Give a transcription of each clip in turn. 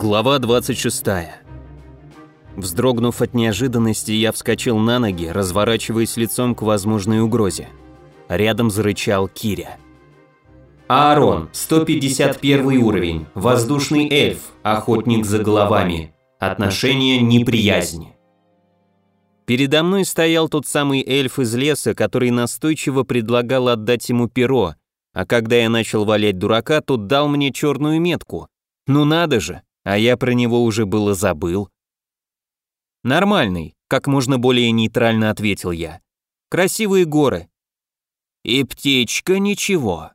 Глава 26. Вздрогнув от неожиданности, я вскочил на ноги, разворачиваясь лицом к возможной угрозе. Рядом зарычал Киря. Аарон, 151 уровень, воздушный эльф, охотник за головами. Отношение неприязнь. Передо мной стоял тот самый эльф из леса, который настойчиво предлагал отдать ему перо, а когда я начал валять дурака, тот дал мне черную метку. Ну надо же, а я про него уже было забыл. Нормальный, как можно более нейтрально ответил я. Красивые горы. И птичка ничего,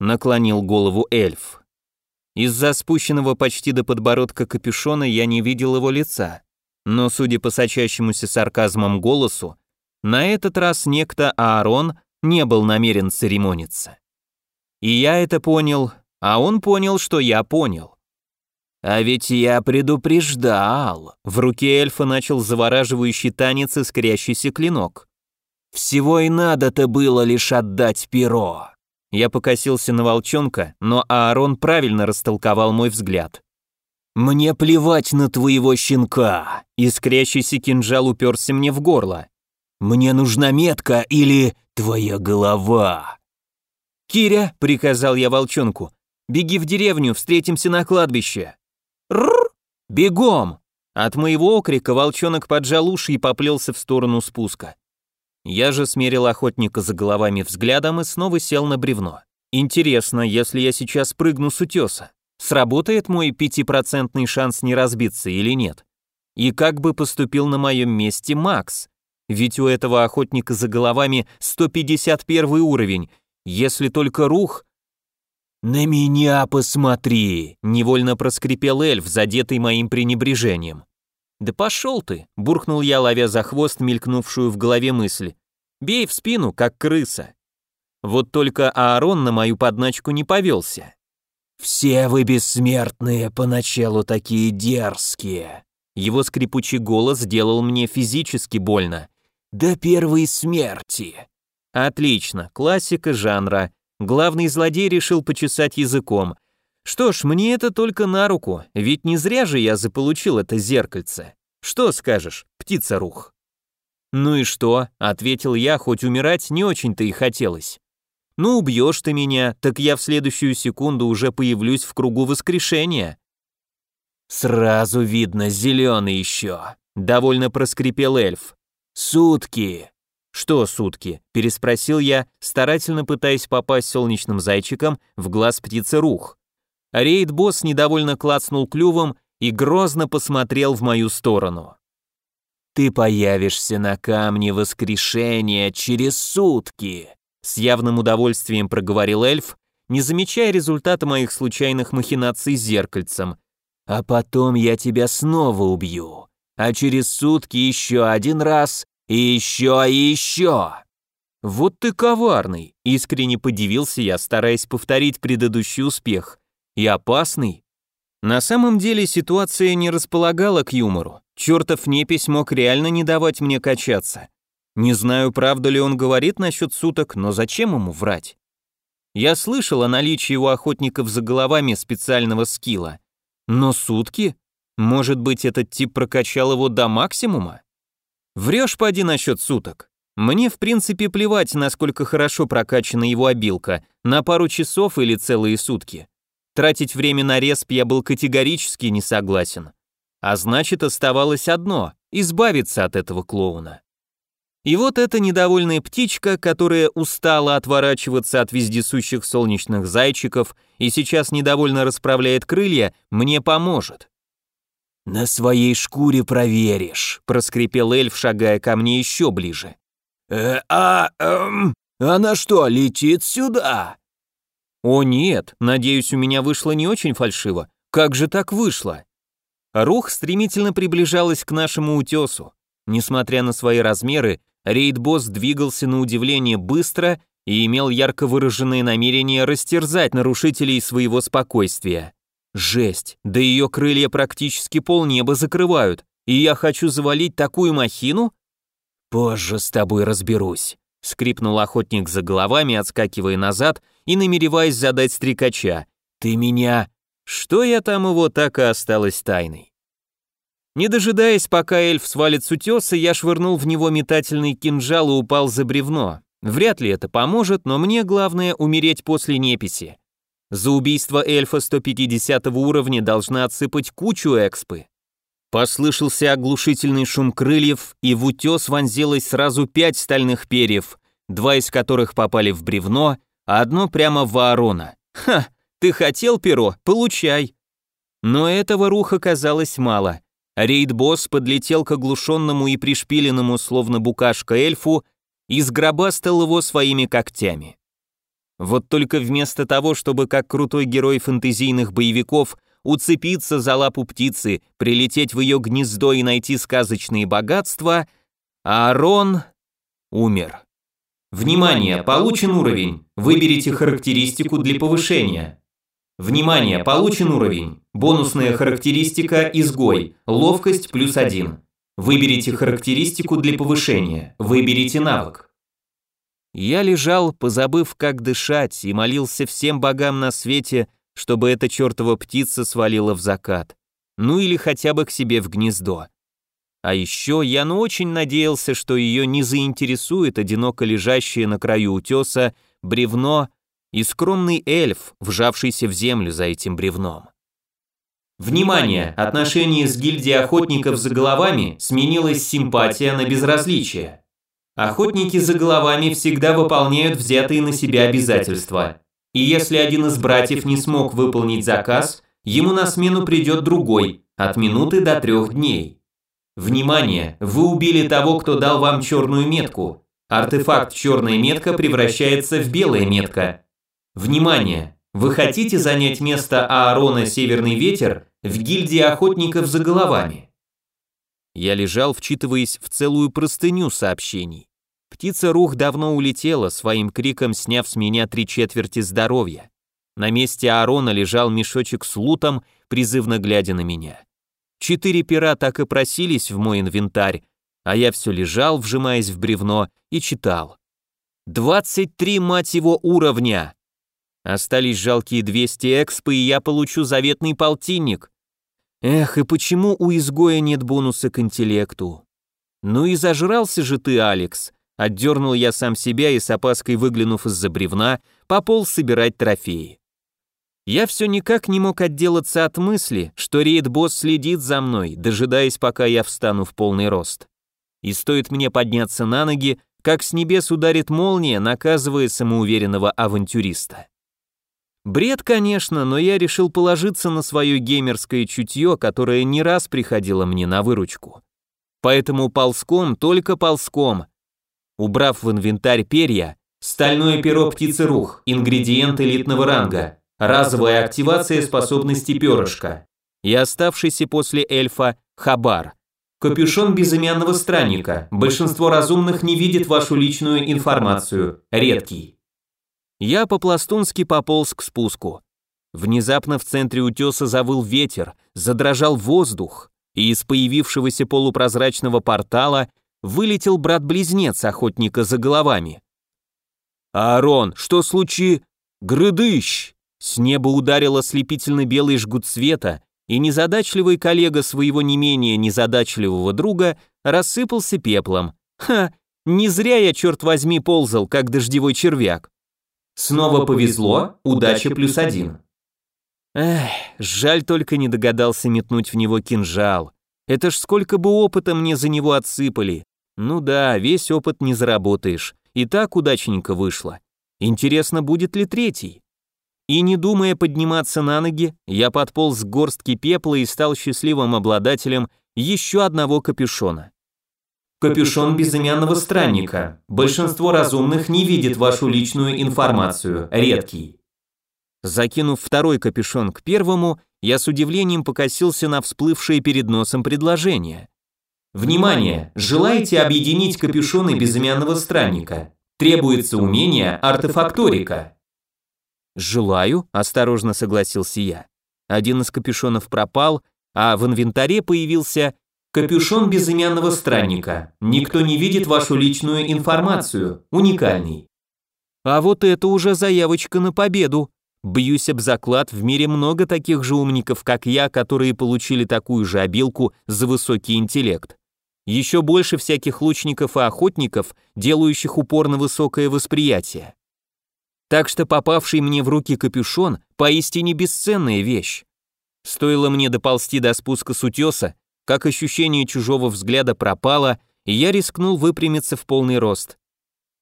наклонил голову эльф. Из-за спущенного почти до подбородка капюшона я не видел его лица, но, судя по сочащемуся сарказмом голосу, на этот раз некто Аарон не был намерен церемониться. И я это понял, а он понял, что я понял. А ведь я предупреждал. В руке эльфа начал завораживающий танец искрящийся клинок. Всего и надо-то было лишь отдать перо. Я покосился на волчонка, но Аарон правильно растолковал мой взгляд. «Мне плевать на твоего щенка!» Искрящийся кинжал уперся мне в горло. «Мне нужна метка или твоя голова!» «Киря», — приказал я волчонку, — «беги в деревню, встретимся на кладбище». «Рррр! Бегом!» От моего окрика волчонок поджал уши и поплелся в сторону спуска. Я же смерил охотника за головами взглядом и снова сел на бревно. Интересно, если я сейчас прыгну с утеса, сработает мой пятипроцентный шанс не разбиться или нет? И как бы поступил на моем месте Макс? Ведь у этого охотника за головами 151 уровень, если только рух «На меня посмотри!» — невольно проскрипел эльф, задетый моим пренебрежением. «Да пошел ты!» — буркнул я, ловя за хвост мелькнувшую в голове мысль. «Бей в спину, как крыса!» Вот только Аарон на мою подначку не повелся. «Все вы бессмертные поначалу такие дерзкие!» Его скрипучий голос сделал мне физически больно. «До первой смерти!» Отлично, классика жанра. Главный злодей решил почесать языком. Что ж, мне это только на руку, ведь не зря же я заполучил это зеркальце. Что скажешь, птица-рух? Ну и что, ответил я, хоть умирать не очень-то и хотелось. Ну убьешь ты меня, так я в следующую секунду уже появлюсь в кругу воскрешения. Сразу видно, зеленый еще, довольно проскрипел эльф. Сутки. «Что сутки?» – переспросил я, старательно пытаясь попасть солнечным зайчиком в глаз птицы рух. Рейд-босс недовольно клацнул клювом и грозно посмотрел в мою сторону. «Ты появишься на камне воскрешения через сутки», с явным удовольствием проговорил эльф, не замечая результата моих случайных махинаций с зеркальцем. «А потом я тебя снова убью, а через сутки еще один раз и еще, и еще. Вот ты коварный, искренне подивился я, стараясь повторить предыдущий успех. И опасный. На самом деле ситуация не располагала к юмору. Чертов непись мог реально не давать мне качаться. Не знаю, правда ли он говорит насчет суток, но зачем ему врать? Я слышал о наличии у охотников за головами специального скилла. Но сутки? Может быть, этот тип прокачал его до максимума? Врешь, поди насчет суток. Мне, в принципе, плевать, насколько хорошо прокачана его обилка, на пару часов или целые сутки. Тратить время на респ я был категорически не согласен. А значит, оставалось одно – избавиться от этого клоуна. И вот эта недовольная птичка, которая устала отворачиваться от вездесущих солнечных зайчиков и сейчас недовольно расправляет крылья, мне поможет. «На своей шкуре проверишь», — проскрипел эльф, шагая ко мне еще ближе. «Э, а, эм, она что, летит сюда?» «О нет, надеюсь, у меня вышло не очень фальшиво. Как же так вышло?» Рух стремительно приближалась к нашему утесу. Несмотря на свои размеры, рейд-босс двигался на удивление быстро и имел ярко выраженное намерение растерзать нарушителей своего спокойствия. Жесть, да ее крылья практически полнеба закрывают, и я хочу завалить такую махину? Позже с тобой разберусь, скрипнул охотник за головами, отскакивая назад и намереваясь задать стрекача. Ты меня Что я там его так и осталось тайной. Не дожидаясь, пока эльф свалит с утеса, я швырнул в него метательный кинжал и упал за бревно. Вряд ли это поможет, но мне главное умереть после неписи. За убийство эльфа 150 уровня должна отсыпать кучу экспы. Послышался оглушительный шум крыльев, и в утес вонзилось сразу пять стальных перьев, два из которых попали в бревно, а одно прямо в Аарона. Ха, ты хотел перо? Получай. Но этого руха казалось мало. Рейд-босс подлетел к оглушенному и пришпиленному, словно букашка эльфу, и сгробастал его своими когтями. Вот только вместо того, чтобы как крутой герой фэнтезийных боевиков уцепиться за лапу птицы, прилететь в ее гнездо и найти сказочные богатства, Аарон умер. Внимание, получен уровень. Выберите характеристику для повышения. Внимание, получен уровень. Бонусная характеристика «Изгой». Ловкость плюс один. Выберите характеристику для повышения. Выберите навык. Я лежал, позабыв, как дышать, и молился всем богам на свете, чтобы эта чертова птица свалила в закат. Ну или хотя бы к себе в гнездо. А еще я ну очень надеялся, что ее не заинтересует одиноко лежащее на краю утеса бревно и скромный эльф, вжавшийся в землю за этим бревном. Внимание! Отношение с гильдией охотников за головами сменилось симпатия на безразличие. Охотники за головами всегда выполняют взятые на себя обязательства. И если один из братьев не смог выполнить заказ, ему на смену придет другой, от минуты до трех дней. Внимание! Вы убили того, кто дал вам черную метку. Артефакт черная метка превращается в белая метка. Внимание! Вы хотите занять место Аарона Северный Ветер в гильдии охотников за головами? Я лежал, вчитываясь в целую простыню сообщений. Птица Рух давно улетела, своим криком сняв с меня три четверти здоровья. На месте Аарона лежал мешочек с лутом, призывно глядя на меня. Четыре пера так и просились в мой инвентарь, а я все лежал, вжимаясь в бревно, и читал. «Двадцать три, мать его, уровня!» Остались жалкие 200 экспы, и я получу заветный полтинник. Эх, и почему у изгоя нет бонуса к интеллекту? Ну и зажрался же ты, Алекс. Отдернул я сам себя и с опаской выглянув из-за бревна, пополз собирать трофеи. Я все никак не мог отделаться от мысли, что рейд-босс следит за мной, дожидаясь, пока я встану в полный рост. И стоит мне подняться на ноги, как с небес ударит молния, наказывая самоуверенного авантюриста. Бред, конечно, но я решил положиться на свое геймерское чутье, которое не раз приходило мне на выручку. Поэтому ползком, только ползком. Убрав в инвентарь перья, стальное перо птицы рух, ингредиент элитного ранга, разовая активация способности перышка и оставшийся после эльфа хабар. Капюшон безымянного странника. Большинство разумных не видит вашу личную информацию. Редкий. Я по-пластунски пополз к спуску. Внезапно в центре утеса завыл ветер, задрожал воздух, и из появившегося полупрозрачного портала вылетел брат-близнец охотника за головами. «Аарон, что случи...» «Грыдыщ!» С неба ударил ослепительно белый жгут света, и незадачливый коллега своего не менее незадачливого друга рассыпался пеплом. «Ха! Не зря я, черт возьми, ползал, как дождевой червяк. Снова повезло, удача плюс один. Эх, жаль только не догадался метнуть в него кинжал. Это ж сколько бы опыта мне за него отсыпали. Ну да, весь опыт не заработаешь. И так удачненько вышло. Интересно, будет ли третий? И не думая подниматься на ноги, я подполз к горстке пепла и стал счастливым обладателем еще одного капюшона. Капюшон безымянного странника. Большинство разумных не видит вашу личную информацию. Редкий. Закинув второй капюшон к первому, я с удивлением покосился на всплывшее перед носом предложение. Внимание! Желаете объединить капюшоны безымянного странника? Требуется умение артефакторика. Желаю, осторожно согласился я. Один из капюшонов пропал, а в инвентаре появился Капюшон безымянного странника. Никто не видит вашу личную информацию. Уникальный. А вот это уже заявочка на победу. Бьюсь об заклад, в мире много таких же умников, как я, которые получили такую же обилку за высокий интеллект. Еще больше всяких лучников и охотников, делающих упор на высокое восприятие. Так что попавший мне в руки капюшон – поистине бесценная вещь. Стоило мне доползти до спуска с утеса, как ощущение чужого взгляда пропало, и я рискнул выпрямиться в полный рост.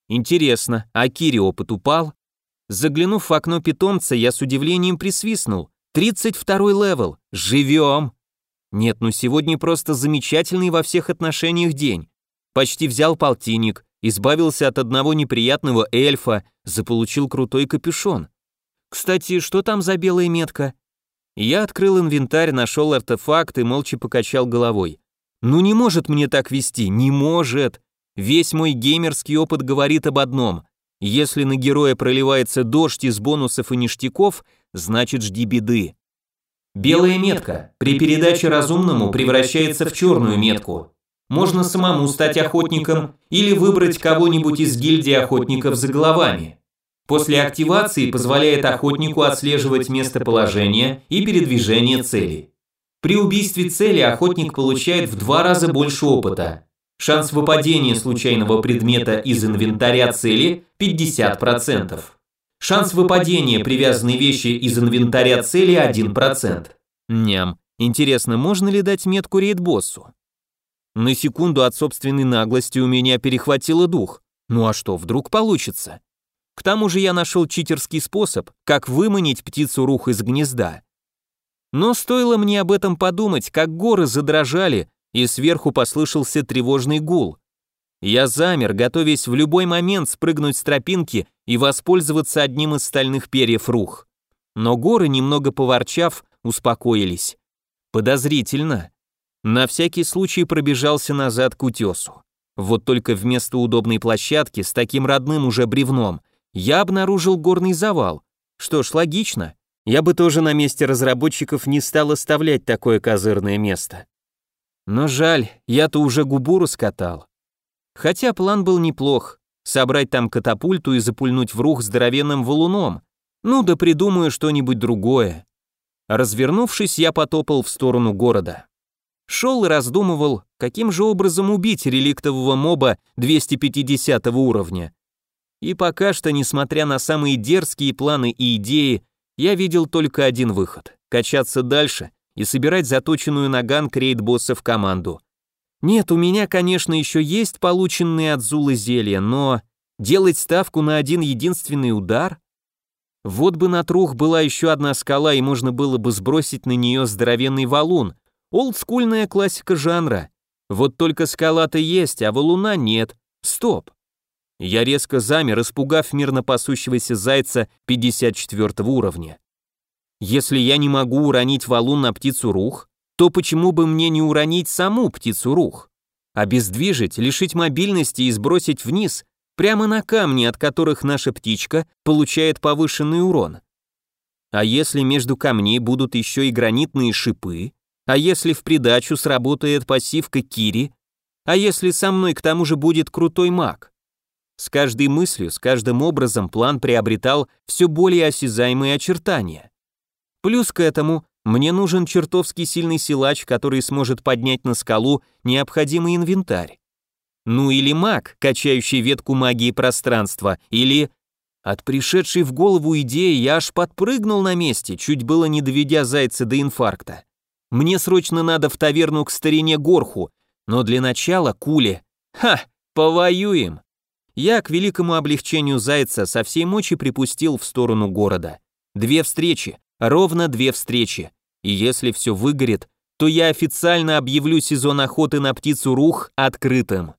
Интересно, а Кири опыт упал? Заглянув в окно питомца, я с удивлением присвистнул. 32 level. Живем! Нет, ну сегодня просто замечательный во всех отношениях день. Почти взял полтинник, избавился от одного неприятного эльфа, заполучил крутой капюшон. Кстати, что там за белая метка? Я открыл инвентарь, нашел артефакт и молча покачал головой. Ну не может мне так вести, не может. Весь мой геймерский опыт говорит об одном. Если на героя проливается дождь из бонусов и ништяков, значит жди беды. Белая метка при передаче разумному превращается в черную метку. Можно самому стать охотником или выбрать кого-нибудь из гильдии охотников за головами. После активации позволяет охотнику отслеживать местоположение и передвижение цели. При убийстве цели охотник получает в два раза больше опыта. Шанс выпадения случайного предмета из инвентаря цели 50%. Шанс выпадения привязанной вещи из инвентаря цели 1%. Ням, интересно, можно ли дать метку рейд-боссу? На секунду от собственной наглости у меня перехватило дух. Ну а что, вдруг получится? К тому же я нашел читерский способ, как выманить птицу рух из гнезда. Но стоило мне об этом подумать, как горы задрожали, и сверху послышался тревожный гул. Я замер, готовясь в любой момент спрыгнуть с тропинки и воспользоваться одним из стальных перьев рух. Но горы, немного поворчав, успокоились. Подозрительно. На всякий случай пробежался назад к утесу. Вот только вместо удобной площадки с таким родным уже бревном я обнаружил горный завал. Что ж, логично. Я бы тоже на месте разработчиков не стал оставлять такое козырное место. Но жаль, я-то уже губу раскатал. Хотя план был неплох. Собрать там катапульту и запульнуть в рух здоровенным валуном. Ну да придумаю что-нибудь другое. Развернувшись, я потопал в сторону города. Шел и раздумывал, каким же образом убить реликтового моба 250 уровня. И пока что, несмотря на самые дерзкие планы и идеи, я видел только один выход – качаться дальше и собирать заточенную на ганг рейд-босса в команду. Нет, у меня, конечно, еще есть полученные от Зулы зелья, но делать ставку на один единственный удар? Вот бы на трух была еще одна скала, и можно было бы сбросить на нее здоровенный валун. Олдскульная классика жанра. Вот только скала-то есть, а валуна нет. Стоп. Я резко замер, испугав мирно пасущегося зайца 54 уровня. Если я не могу уронить валун на птицу рух, то почему бы мне не уронить саму птицу рух? Обездвижить, лишить мобильности и сбросить вниз, прямо на камни, от которых наша птичка получает повышенный урон. А если между камней будут еще и гранитные шипы? А если в придачу сработает пассивка Кири? А если со мной к тому же будет крутой маг? С каждой мыслью, с каждым образом план приобретал все более осязаемые очертания. Плюс к этому мне нужен чертовски сильный силач, который сможет поднять на скалу необходимый инвентарь. Ну или маг, качающий ветку магии пространства, или... От пришедшей в голову идеи я аж подпрыгнул на месте, чуть было не доведя зайца до инфаркта. Мне срочно надо в таверну к старине Горху, но для начала куле. Ха, повоюем я к великому облегчению Зайца со всей мочи припустил в сторону города. Две встречи, ровно две встречи. И если все выгорит, то я официально объявлю сезон охоты на птицу Рух открытым.